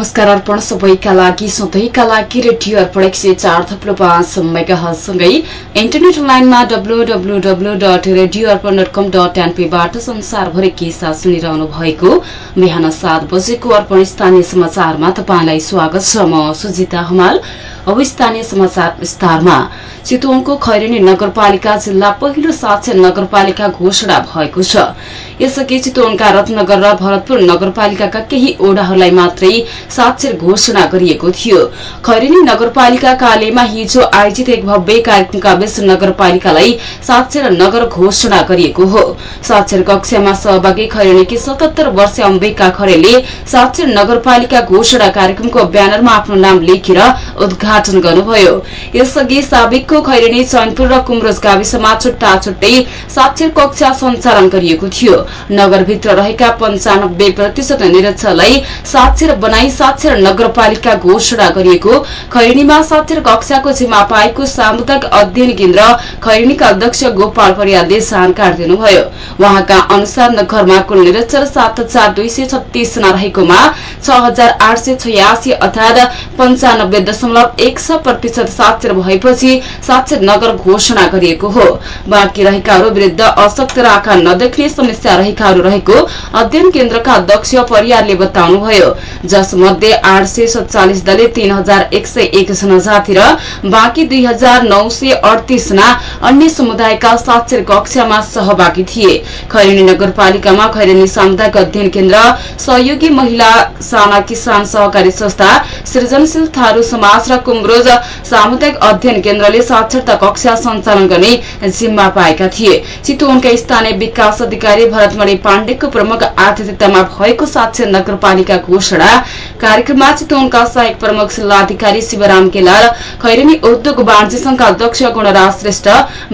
नमस्कार अर्पण सबैका लागि सधैँका लागि रेडियो अर्पण एक सय चार थप्लो पाँच मेगासँगै इन्टरनेट लाइनमा W W W dot radio Arpan dot com dot एनपीबाट संसारभरि के साथ सुनिरहनु भएको बिहान सात बजेको अर्पण स्थानीय समाचारमा तपाईँलाई स्वागत छ। म सुजिता हमाल। अब स्थानीय समाचार विस्तारमा चितवनको खैरेनी नगरपालिका जिल्ला पहिलो साक्षर नगरपालिका घोषणा भएको छ। यसअघि चितवनका रत्नगर र भरतपुर नगरपालिकाका केही ओडाहरूलाई मात्रै साक्षर घोषणा गरिएको थियो। खैरेनी नगरपालिका कार्यालयमा हिजो आयोजित एक भव्य कार्यक्रमका बीच नगरपालिकालाई साक्षर नगर घोषणा गरिएको हो। साक्षर कक्षामा सहभागी खैरेनीकी सतहत्तर वर्ष अम्बिका खरेलले साक्षर नगरपालिका घोषणा कार्यक्रमको ब्यानरमा आफ्नो नाम लेखेर उद्घाटन गर्नुभयो। यसअघि साबिकको खैरेनी चैनपुर र कुमरोज गाविसमा छुट्टा छुट्टै साक्षर कक्षा सञ्चालन गरिएको थियो। नगरभित्र रहेका पञ्चानब्बे प्रतिशत निरक्षरलाई साक्षर बनाई साक्षर नगरपालिका घोषणा गरिएको खैरेनीमा साक्षर कक्षाको जिम्मा पाएको सामुदायिक अध्ययन केन्द्र खैरेनीका अध्यक्ष गोपाल परियालले जानकारी दिनुभयो। उहाँका अनुसार नगरमा कुल निरक्षर सात हजार दुई सय छत्तीस जना रहेकोमा छ हजार आठ सय छयासी अर्थात पञ्चानब्बे दशमलव एक छ प्रतिशत साक्षर भएपछि साक्षर नगर घोषणा गरिएको हो। बाँकी रहेकाहरू विरूद्ध अशक्त र आँखा नदेख्ने समस्या रहेकाहरू रहेको अध्ययन केन्द्रका अध्यक्ष परियारले बताउनुभयो। जसमध्ये आठ सय सत्तालिस दलले तीन हजार एक सय एक जना जाति र बाँकी दुई हजार नौ सय अन्य समुदायका साक्षर कक्षामा सहभागी थिए। खैरेनी नगरपालिकामा खैरेनी सामुदायिक अध्ययन केन्द्र सहयोगी महिला साना किसान सहकारी संस्था सृजनशील थारू समाज र कुमरोज सामुदायिक अध्ययन केन्द्रले साक्षरता कक्षा सञ्चालन गर्ने जिम्मा पाएका थिए। चितवनका स्थानीय विकास अधिकारी भरतमणि पाण्डेको प्रमुख आतिथ्यतामा भएको साक्षर नगरपालिका घोषणा कार्यक्रममा चितवनका सहायक प्रमुख जिल्लाधिकारी शिवराम केलाल खैरेनी उद्योग वाणिज्य संघका अध्यक्ष गुणराज श्रेष्ठ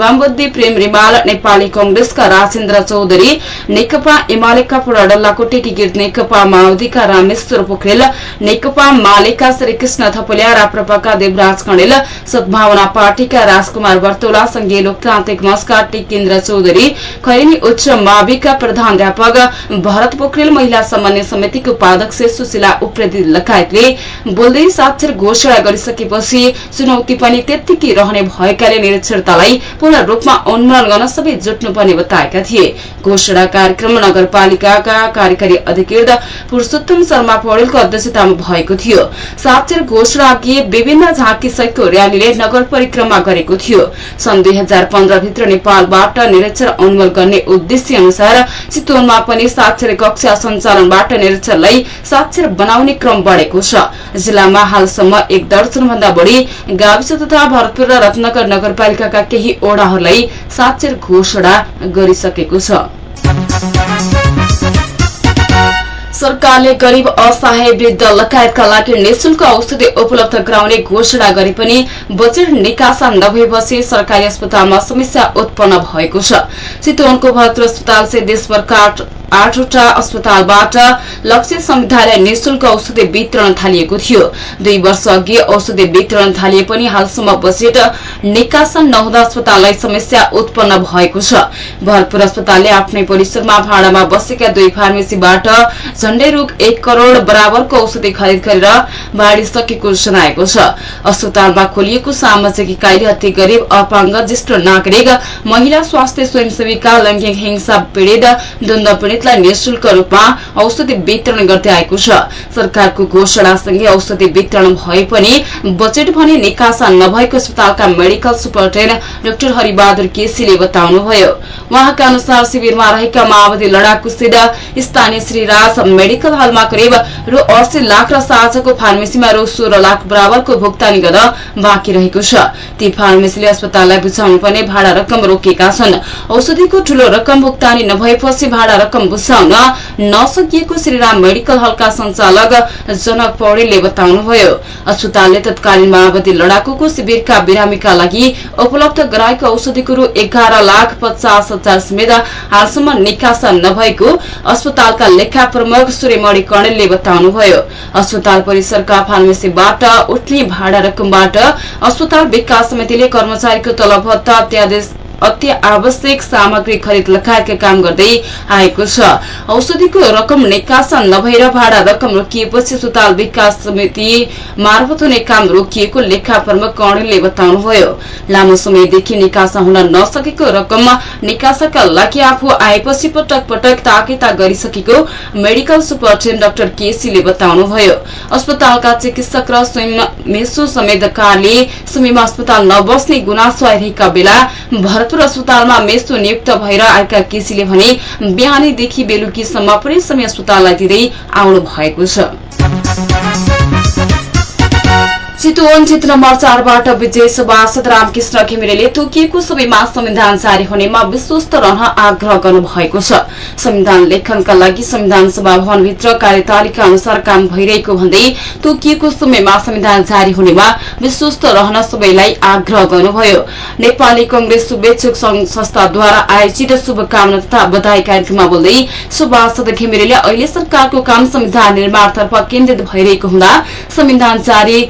वामबुद्धि प्रेम रिमाल नेपाली कंग्रेसका राजेन्द्र चौधरी नेकपा एमालेका पुराडल्लाको टेकीगिर नेकपा माओवादीका रामेश्वर पोखरेल नेकपा मालेका श्रीकृष्ण थपलिया राप्रपाका देवराज कणेल सद्भावना पार्टीका राजकुमार वर्तौला संघीय लोकतान्त्रिक मस्का टेकेन्द्र चौधरी खैरेनी उच्च माविका प्रधानध्यापक भरत पोखरेल महिला समन्वय समितिको उपाध्यक्ष सुशीला उप्रेती लगायतले बोल्दै साक्षर घोषणा गरिसकेपछि चुनौती पनि त्यत्तिकै रहने भएकाले निरक्षरतालाई पूर्ण रूपमा उन्मूलन गर्न सबै जुट्नुपर्ने बताएका थिए। घोषणा कार्यक्रम नगरपालिकाका कार्यकारी अधिकृत पुरूषोत्तम शर्मा पौडेलको अध्यक्षतामा भएको थियो। साक्षर घोषणा अघि विभिन्न झाँकी सहितको र्यालीले नगर परिक्रमा गरेको थियो। सन् दुई हजार पन्ध्रभित्र नेपालबाट निरक्षर उन्मूल गर्ने उद्देश्य अनुसार चितवनमा पनि साक्षर कक्षा सञ्चालनबाट निरक्षरलाई साक्षर बनाउने क्रम बढ़ेको छ। जिल्लामा हालसम्म एक दर्जन भन्दा बढ़ी गाविस तथा भरतपुर र रत्नगर नगरपालिकाका केही ओड़ाहरूलाई साक्षर घोषणा गरिसकेको छ। सरकारले गरीब असहाय वृद्ध लगायतका लागि निशुल्क औषधि उपलब्ध गराउने घोषणा गरे पनि बजेट निकासा नभएपछि सरकारी अस्पतालमा समस्या उत्पन्न भएको छ। चितवनको भरतपुर अस्पताल से देशभरका आठवटा अस्पतालबाट लक्ष्य संविधालाई निशुल्क औषधि वितरण थालिएको थियो। दुई वर्ष अघि औषधि वितरण थालिए पनि हालसम्म बजेट निकासा नहुँदा अस्पताललाई समस्या उत्पन्न भएको छ। भरतपुर अस्पतालले आफ्नै परिसरमा भाडामा बसेका दुई फार्मेसीबाट झण्डै रूख एक करोड़ बराबरको औषधि खरिद गरेर बाँडिसकेको जनाएको छ। अस्पतालमा खोलिएको सामाजिक इकाइले अति गरीब अपाङ्ग ज्येष्ठ नागरिक महिला स्वास्थ्य स्वयंसेविका लैंगिक हिंसा पीड़ित द्वन्द पीड़ितलाई निशुल्क रूपमा औषधि वितरण गर्दै आएको छ। सरकारको घोषणासँगै औषधि वितरण भए पनि बजेट भने निकासा नभएको अस्पतालका मेडिकल सुपरिन्टेण्डेन्ट डाक्टर हरिबहादुर केसीले बताउनुभयो। उहाँका अनुसार शिविरमा रहेका माओवादी लडाकुसित स्थानीय श्रीराज मेडिकल हलमा करिब रु अस्सी लाख र साझाको फार्मेसीमा रु सोह्र लाख बराबरको भुक्तानी गर्न बाँकी रहेको छ। ती फार्मेसीले अस्पताललाई बुझाउनु पर्ने भाडा रकम रोकेका छन्। औषधिको ठूलो रकम भुक्तानी नभएपछि भाडा रकम बुझाउन नसकिएको श्रीराम मेडिकल हलका संचालक जनक पौडेलले बताउनुभयो। अस्पतालले तत्कालीन माओवादी लडाकुको शिविरका बिरामीका लागि उपलब्ध गराएको औषधिको रु एघार लाख पचास हजार समेत हालसम्म निकासा नभएको अस्पतालका लेखा प्रमुख सूर्यमणि कणेलले बताउनुभयो। अस्पताल परिसरका फार्मेसीबाट उठ्ने भाडा रकमबाट अस्पताल विकास समितिले कर्मचारीको तलब भत्ता अध्यादेश अत्यावश्यक सामग्री खरिद लगायतका काम गर्दै आएको छ। औषधिको रकम निकासा नभएर भाडा रकम रोकिएपछि अस्पताल विकास समिति मार्फत हुने काम रोकिएको लेखा प्रमुख कर्णेलले बताउनुभयो। लामो समयदेखि निकासा हुन नसकेको रकम निकासाका लागि आफू आएपछि पटक पटक ताकेता गरिसकेको मेडिकल सुपरिन्टेण्डेन्ट डाक्टर केसीले बताउनुभयो। अस्पतालका चिकित्सक र मेसो समेतकारले समयमा अस्पताल नबस्ने गुनासो आइरहेका बेला भरतपुर अस्पतालमा मेसो नियुक्त भएर आएका केसीले भने बिहानीदेखि बेलुकीसम्म पनि समय अस्पताललाई दिँदै आउनु भएको छ। चितवन क्षेत्र नम्बर चारबाट विजय सभासद रामकृष्ण घिमिरेले तोकिएको समयमा संविधान जारी हुनेमा विश्वस्त रहन आग्रह गर्नुभएको छ। संविधान लेखनका लागि संविधान सभा भवनभित्र कार्यतालिका अनुसार काम भइरहेको भन्दै तोकिएको समयमा संविधान जारी हुनेमा विश्वस्त रहन सबैलाई आग्रह गर्नुभयो। नेपाली कंग्रेस शुभेच्छुक संस्थाद्वारा आयोजित शुभकामना तथा बधाई कार्यक्रममा बोल्दै सभासद घिमिरेले अहिले सरकारको काम संविधान निर्माणतर्फ केन्द्रित भइरहेको हुँदा संविधान जारी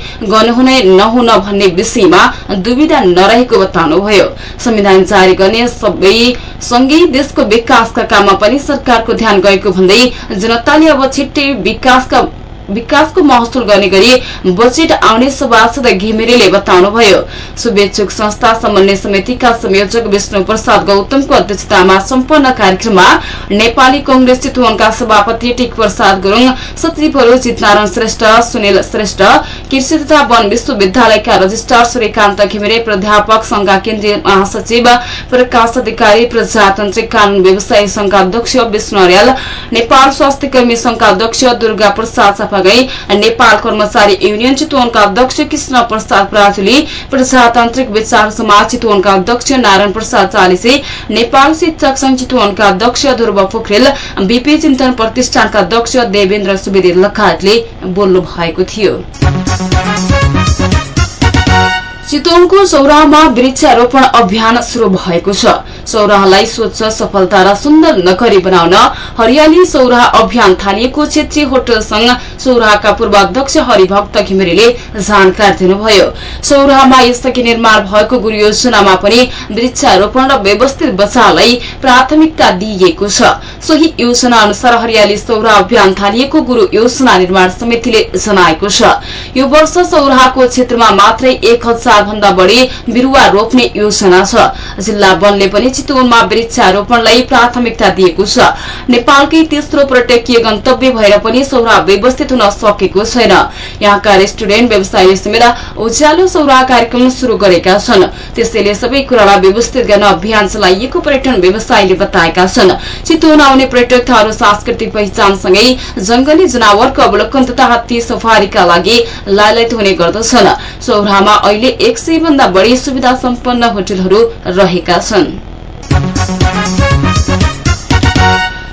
गर्नुहुने नहुन भन्ने विषयमा दुविधा नरहेको बताउनुभयो संविधान जारी गर्ने सबै सँगै देशको विकासका काममा पनि सरकारको ध्यान गएको भन्दै जनताले अब छिट्टै विकासका विकासको महसुल गर्ने गरी बजेट आउने सभासद घिमिरेले बताउनुभयो शुभेच्छुक संस्था समन्वय समितिका संयोजक विष्णु प्रसाद गौतमको अध्यक्षतामा सम्पन्न कार्यक्रममा नेपाली कंग्रेस चितवनका सभापति टिक प्रसाद गुरूङ सचिवहरू जितनारायण श्रेष्ठ सुनिल श्रेष्ठ कृषि तथा वन विश्वविद्यालयका रजिस्ट्रार सूर्यकान्त घिमिरे प्राध्यापक संघका केन्द्रीय महासचिव प्रकाश अधिकारी प्रजातान्त्रिक कानून व्यवसायी संघका अध्यक्ष विष्णु अर्याल नेपाल स्वास्थ्य कर्मी संघका अध्यक्ष दुर्गा प्रसाद गई नेपाल कर्मचारी युनियन चितवनका अध्यक्ष कृष्ण प्रसाद पराजुली प्रजातान्त्रिक विचार समाज चितवनका अध्यक्ष नारायण प्रसाद चालिसे नेपाल शिक्षक संघ चितवनका अध्यक्ष ध्रुव पोखरेल बीपी चिन्तन प्रतिष्ठानका अध्यक्ष देवेन्द्र सुवेदी लगायतले बोल्नु भएको थियो। चितवनको सौराहमा वृक्षारोपण अभियान शुरू भएको छ। सौराहलाई स्वच्छ सफलता र सुन्दर नगरी बनाउन हरियाली सौराह अभियान थालिएको क्षेत्रीय होटल संघ सौराहका पूर्व अध्यक्ष हरिभक्त घिमिरेले जानकारी दिनुभयो। सौराहमा यसअघि निर्माण भएको गुरू योजनामा पनि वृक्षारोपण र व्यवस्थित बचावलाई प्राथमिकता दिइएको छ। सोही योजना अनुसार हरियाली सौराह अभियान थालिएको गुरू योजना निर्माण समितिले जनाएको छ। यो वर्ष सौराहको क्षेत्रमा मात्रै एक हजार भन्दा बढ़ी बिरूवा रोप्ने योजना छ। जिल्ला वनले पनि चितवनमा वृक्षारोपणलाई प्राथमिकता दिएको छ। नेपालकै तेस्रो पर्यटकीय गन्तव्य भएर पनि सौरा व्यवस्थित हुन सकेको छैन। यहाँका रेस्टुरेन्ट व्यवसायी समेत उज्यालो सौरा कार्यक्रम शुरू गरेका छन्। त्यसैले सबै कुरालाई व्यवस्थित गर्न अभियान चलाइएको पर्यटन व्यवसायीले बताएका छन्। चितवन आउने पर्यटकहरू सांस्कृतिक पहिचानसँगै जंगली जनावरको अवलोकन तथा हात्ती सफारीका लागि लालयत हुने गर्दछन्। सौरामा अहिले एक सय भन्दा बढ़ी सुविधा सम्पन्न होटलहरू रहेका छन्।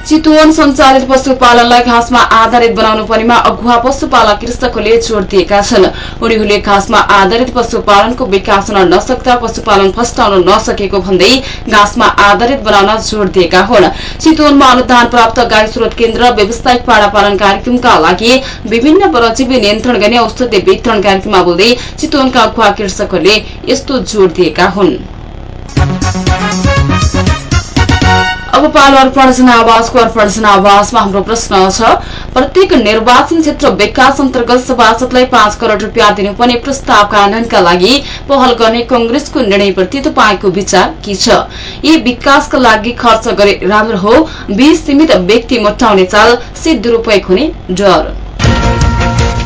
चितवन सञ्चालित पशुपालनलाई घाँसमा आधारित बनाउनु पर्नेमा अगुवा पशुपालक कृषकहरूले जोड़ दिएका छन्। उनीहरूले घाँसमा आधारित पशुपालनको विकास हुन नसक्दा पशुपालन फस्टाउन नसकेको भन्दै घाँसमा आधारित बनाउन जोड़ दिएका हुन्। चितवनमा अनुदान प्राप्त गाई स्रोत केन्द्र व्यावसायिक पाडा पालन कार्यक्रमका लागि विभिन्न परजीवी नियन्त्रण गर्ने औषधि वितरण कार्यक्रममा बोल्दै चितवनका अगुवा कृषकहरूले यस्तो जोड़ दिएका हुन्। अब पालो अर्पण जनावासको अर्पण जनावासमा हाम्रो प्रश्न छ। प्रत्येक निर्वाचन क्षेत्र विकास अन्तर्गत सभासदलाई पाँच करोड़ रूपियाँ दिनुपर्ने प्रस्ताव कार्यान्वयनका लागि पहल गर्ने कंग्रेसको निर्णयप्रति तपाईँको विचार के छ? यी विकासका लागि खर्च गरे राम्रो हो। बी सीमित व्यक्ति मोटाउने चाल सी दुरूपयोग हुने डर।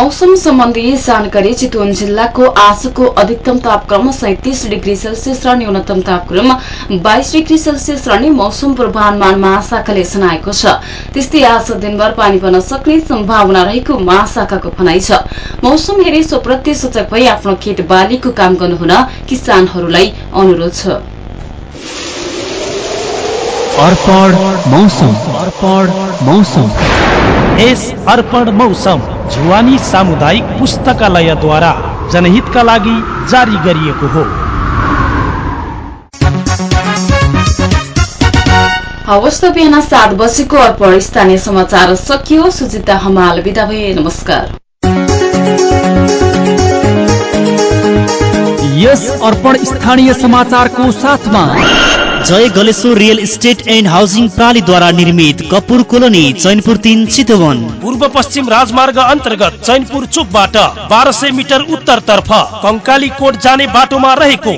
मौसम सम्बन्धी जानकारी चितवन जिल्लाको आजको अधिकतम तापक्रम सैतिस डिग्री सेल्सियस र न्यूनतम तापक्रम बाइस डिग्री सेल्सियस रहने मौसम पूर्वानुमान महाशाखाले जनाएको छ। त्यस्तै आज दिनभर पानी पर्न सक्ने सम्भावना रहेको महाशाखाको भनाइ छ। मौसम हेरे सोप्रति सचक भई आफ्नो खेत बालीको काम गर्नुहुन किसानहरूलाई अनुरोध छ। अर्पण मौसम। जुवानी सामुदायिक पुस्तकालयद्वारा जनहितका लागि जारी गरिएको हो। हवस् त बिहान सात बजेको अर्पण स्थानीय समाचार सकियो। सुजिता हमाल बिदा भए नमस्कार। यस अर्पण स्थानीय समाचारको साथमा Jay Galeshwar real estate and housing प्रणालीद्वारा निर्मित कपुर कोलोनी चैनपुर तिन चितवन। पूर्व पश्चिम राजमार्ग अन्तर्गत चैनपुर चोकबाट बाह्र सय मिटर उत्तरतर्फ कङ्काली कोट जाने बाटोमा रहेको